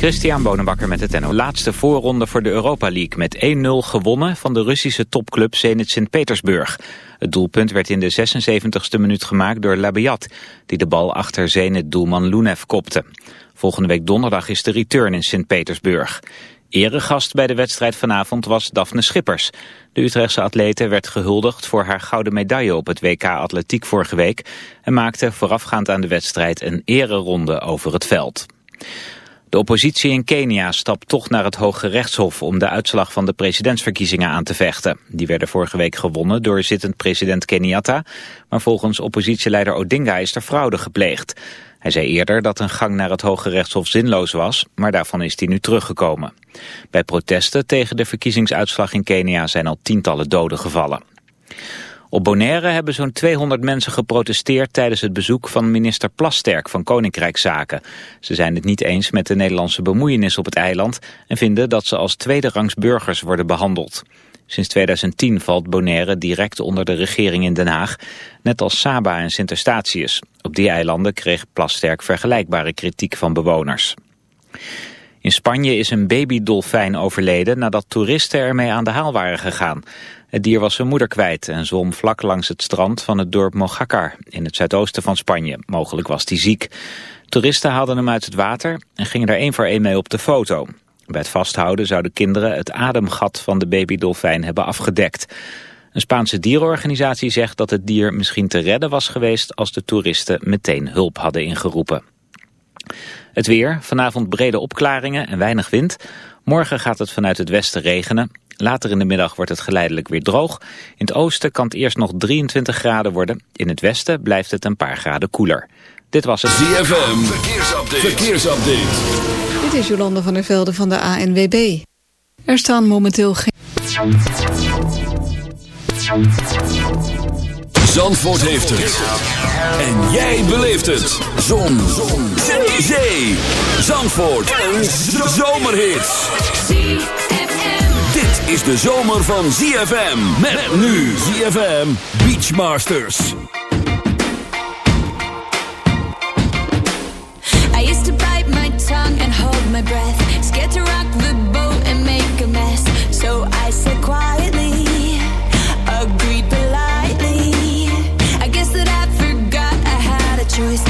Christian Bonenbakker met het NO. Laatste voorronde voor de Europa League met 1-0 gewonnen van de Russische topclub Zenit Sint-Petersburg. Het doelpunt werd in de 76ste minuut gemaakt door Labiat, die de bal achter Zenit-doelman Lunev kopte. Volgende week donderdag is de return in Sint-Petersburg. Eregast bij de wedstrijd vanavond was Daphne Schippers. De Utrechtse atlete werd gehuldigd voor haar gouden medaille op het WK Atletiek vorige week... en maakte voorafgaand aan de wedstrijd een ereronde over het veld. De oppositie in Kenia stapt toch naar het Hoge Rechtshof om de uitslag van de presidentsverkiezingen aan te vechten. Die werden vorige week gewonnen door zittend president Kenyatta, maar volgens oppositieleider Odinga is er fraude gepleegd. Hij zei eerder dat een gang naar het Hoge Rechtshof zinloos was, maar daarvan is hij nu teruggekomen. Bij protesten tegen de verkiezingsuitslag in Kenia zijn al tientallen doden gevallen. Op Bonaire hebben zo'n 200 mensen geprotesteerd tijdens het bezoek van minister Plasterk van Koninkrijkszaken. Ze zijn het niet eens met de Nederlandse bemoeienis op het eiland en vinden dat ze als tweederangs burgers worden behandeld. Sinds 2010 valt Bonaire direct onder de regering in Den Haag, net als Saba en Sint-Eustatius. Op die eilanden kreeg Plasterk vergelijkbare kritiek van bewoners. In Spanje is een babydolfijn overleden nadat toeristen ermee aan de haal waren gegaan. Het dier was zijn moeder kwijt en zwom vlak langs het strand van het dorp Mojácar in het zuidoosten van Spanje. Mogelijk was hij ziek. Toeristen haalden hem uit het water en gingen er één voor één mee op de foto. Bij het vasthouden zouden kinderen het ademgat van de babydolfijn hebben afgedekt. Een Spaanse dierenorganisatie zegt dat het dier misschien te redden was geweest als de toeristen meteen hulp hadden ingeroepen. Het weer, vanavond brede opklaringen en weinig wind. Morgen gaat het vanuit het westen regenen. Later in de middag wordt het geleidelijk weer droog. In het oosten kan het eerst nog 23 graden worden. In het westen blijft het een paar graden koeler. Dit was het ZFM. Verkeersupdate. Verkeersupdate. Dit is Jolande van der Velde van de ANWB. Er staan momenteel geen... Zandvoort heeft het. En jij beleeft het. Zon. Zon. Zee. Zandvoort. Een zomerhit is de zomer van ZFM. Met nu ZFM Beachmasters. I used to bite my tongue and hold my breath. Scared to rock the boat and make a mess. So I said quietly, agreed politely. I guess that I forgot I had a choice.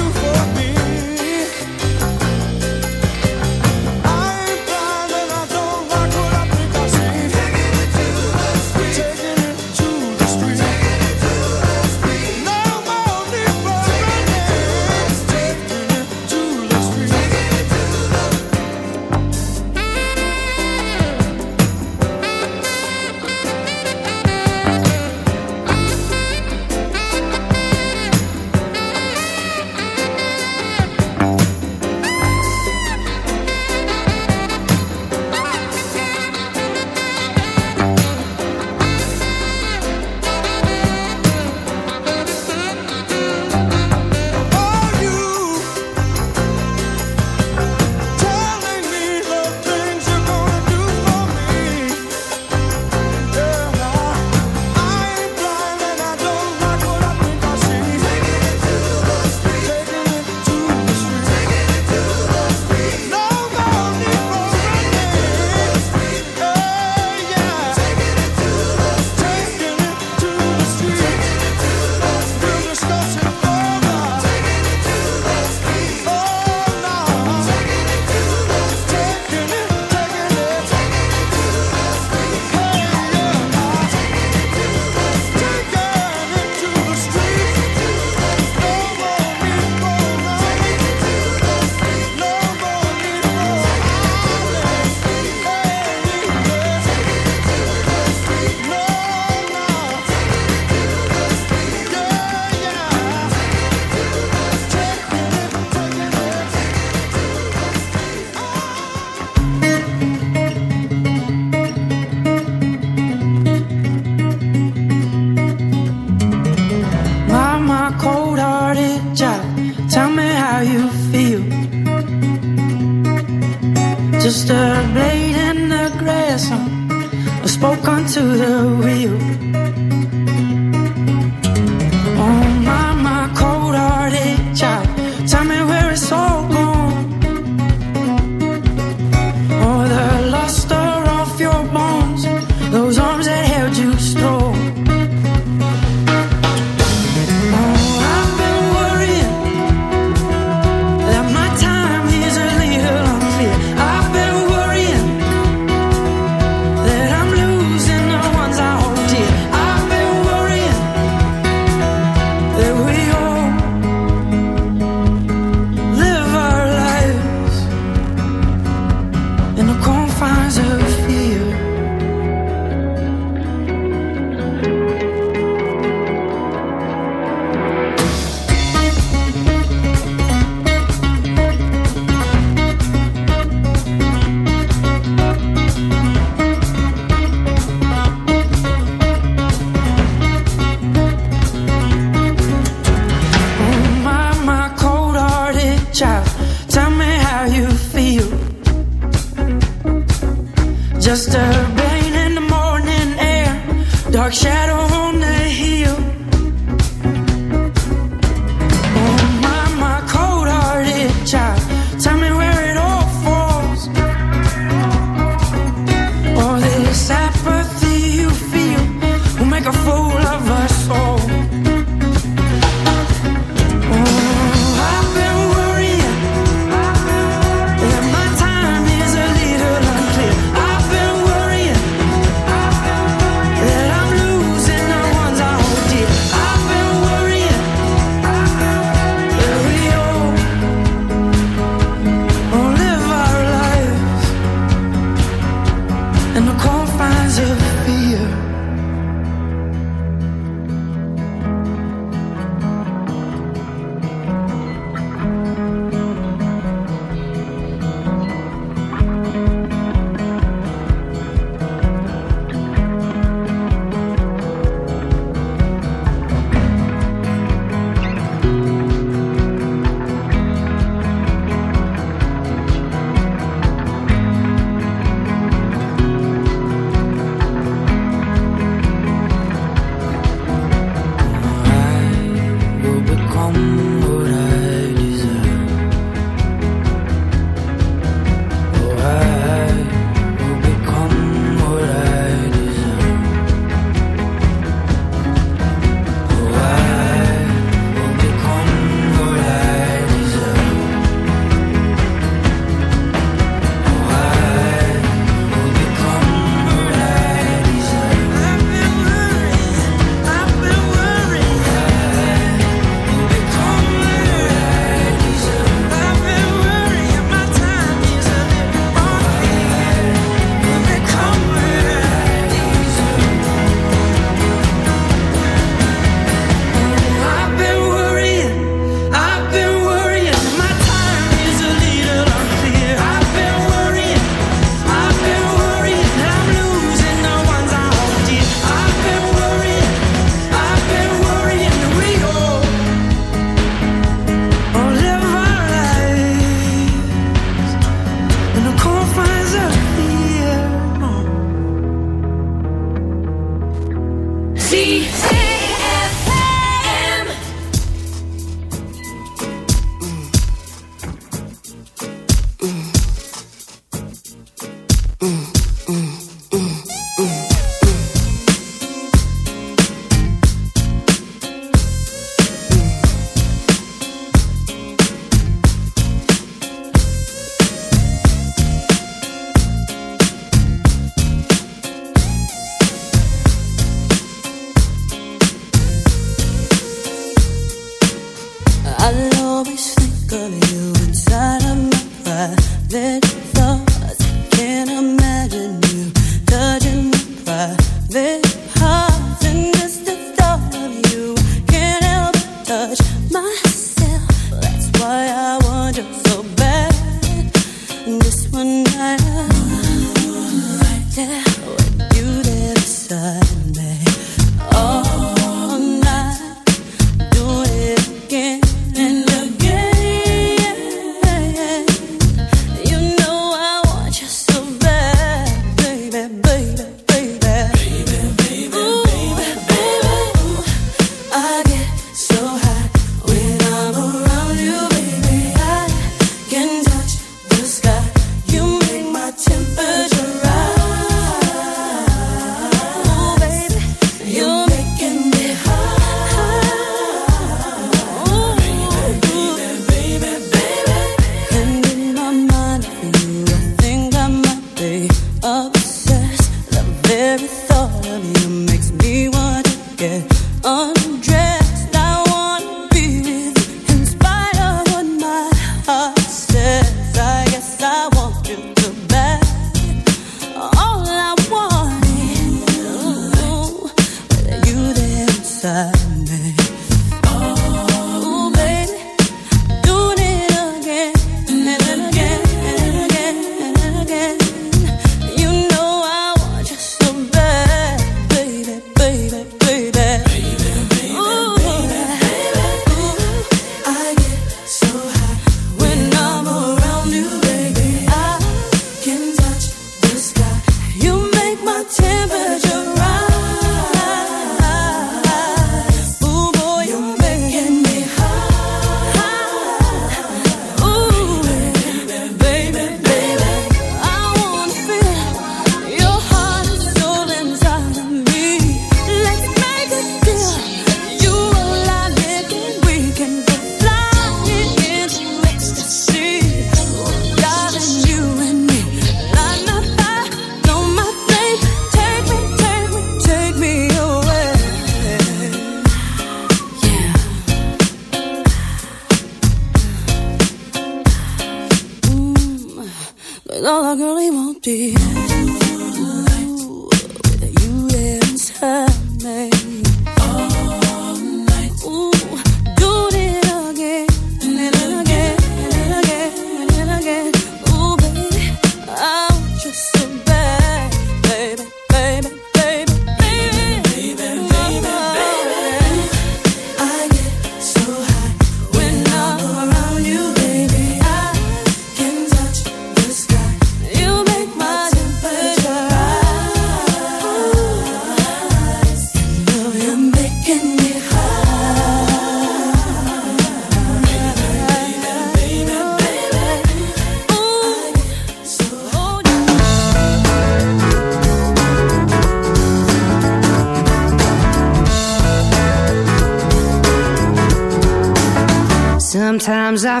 I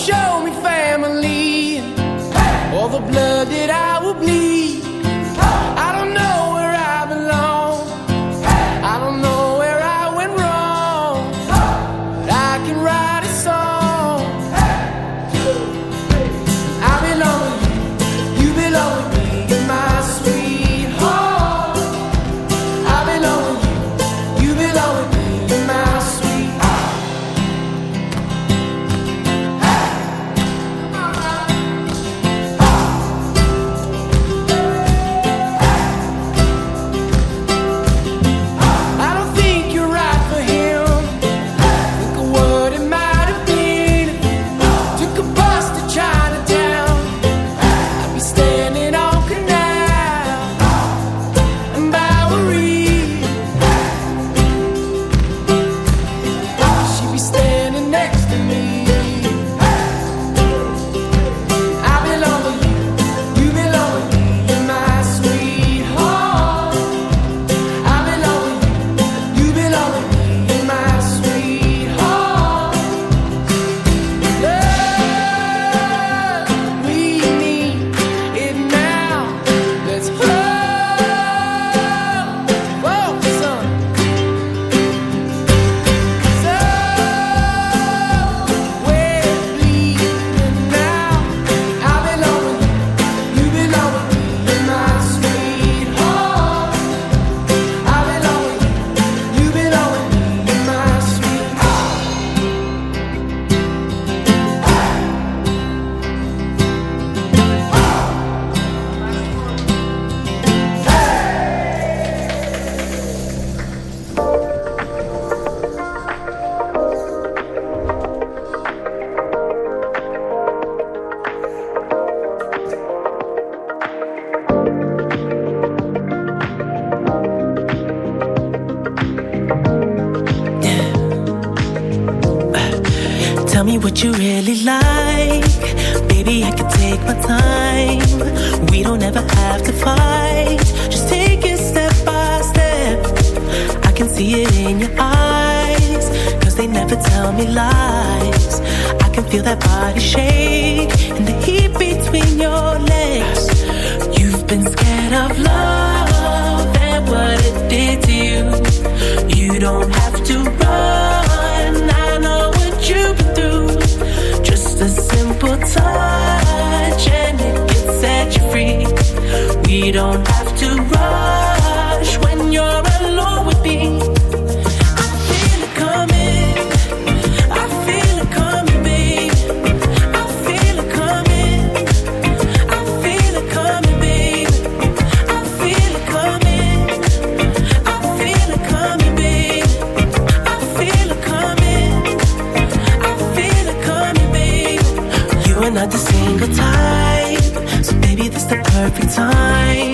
perfect time.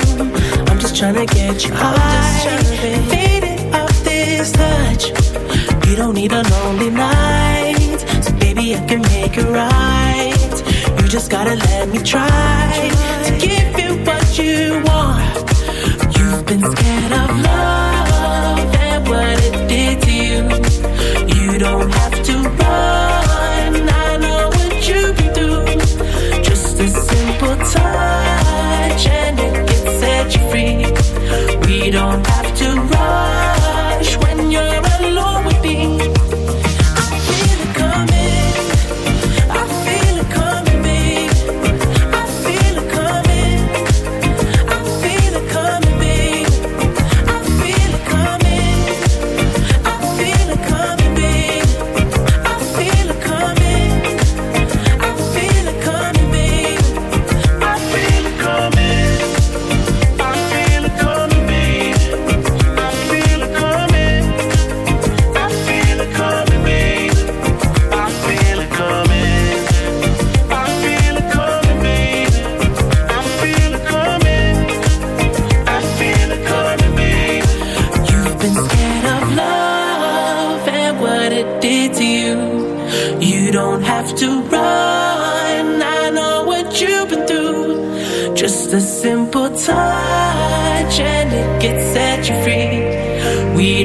I'm just trying to get you high. Faded off this touch. You don't need a lonely night. So baby, I can make it right. You just gotta let me try to give you what you want. You've been scared of love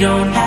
don't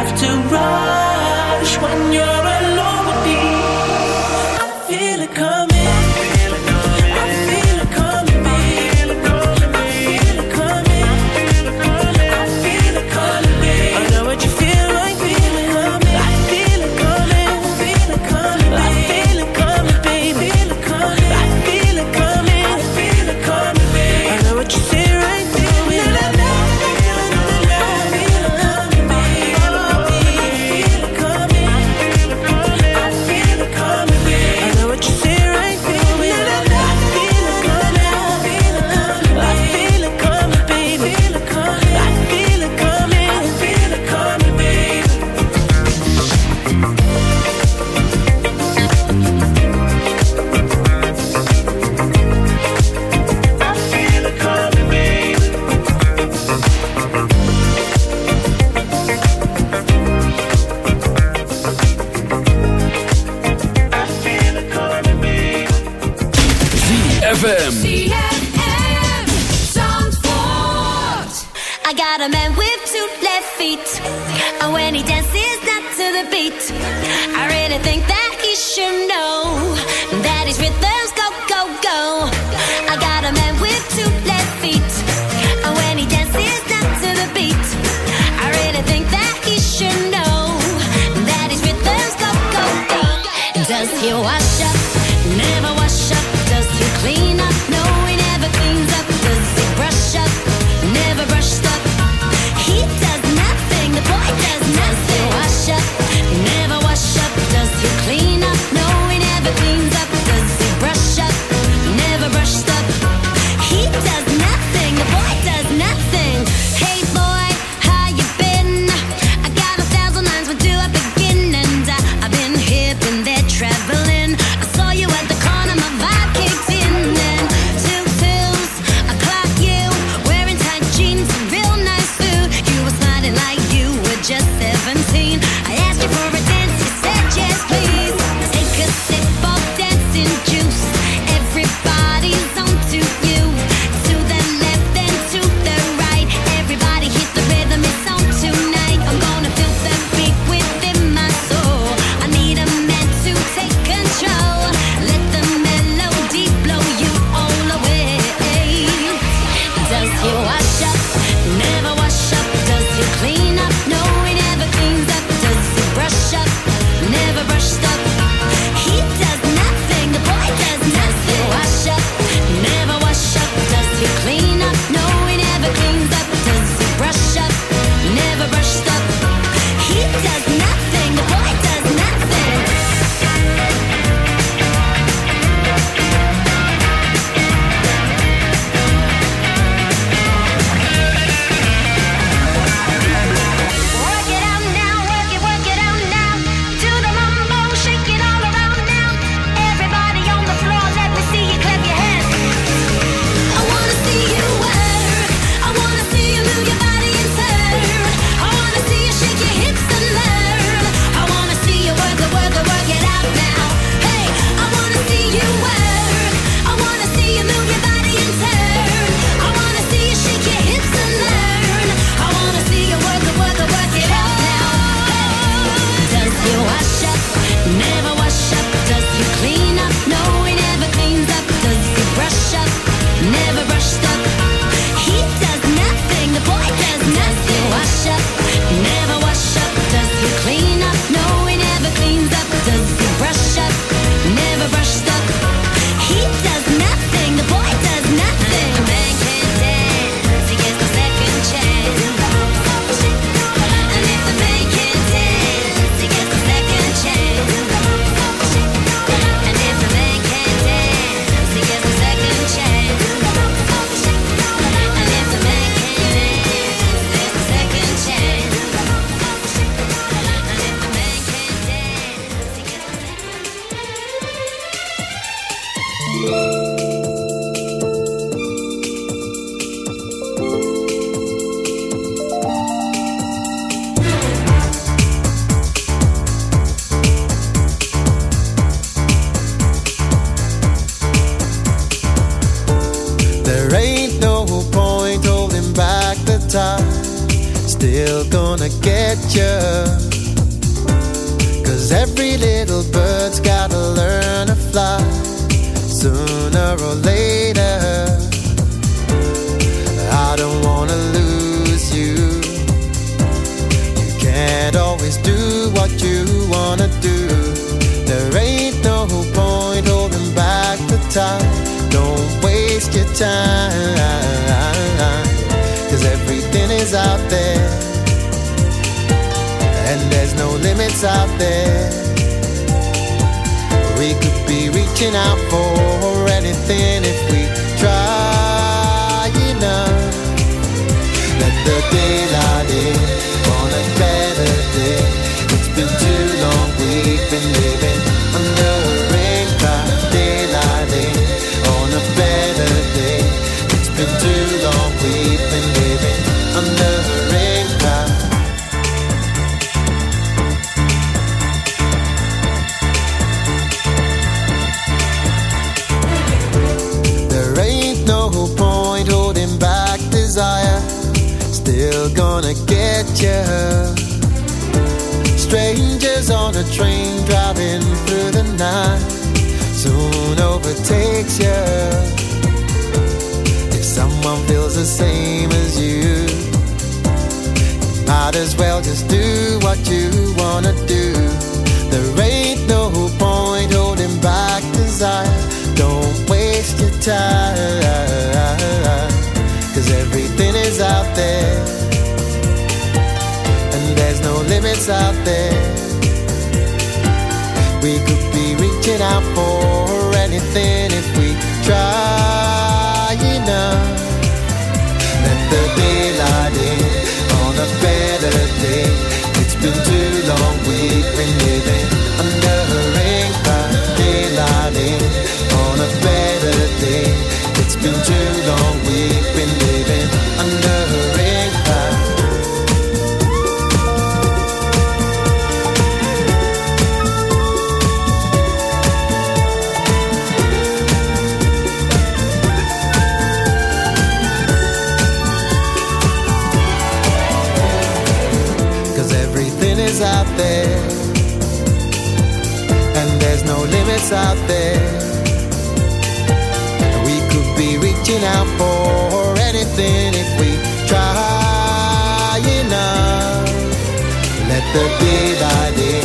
the day by day.